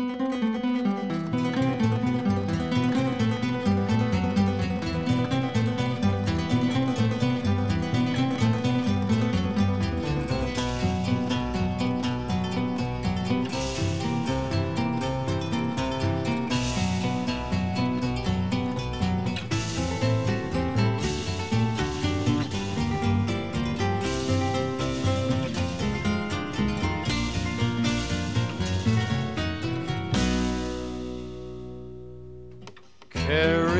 Música Carry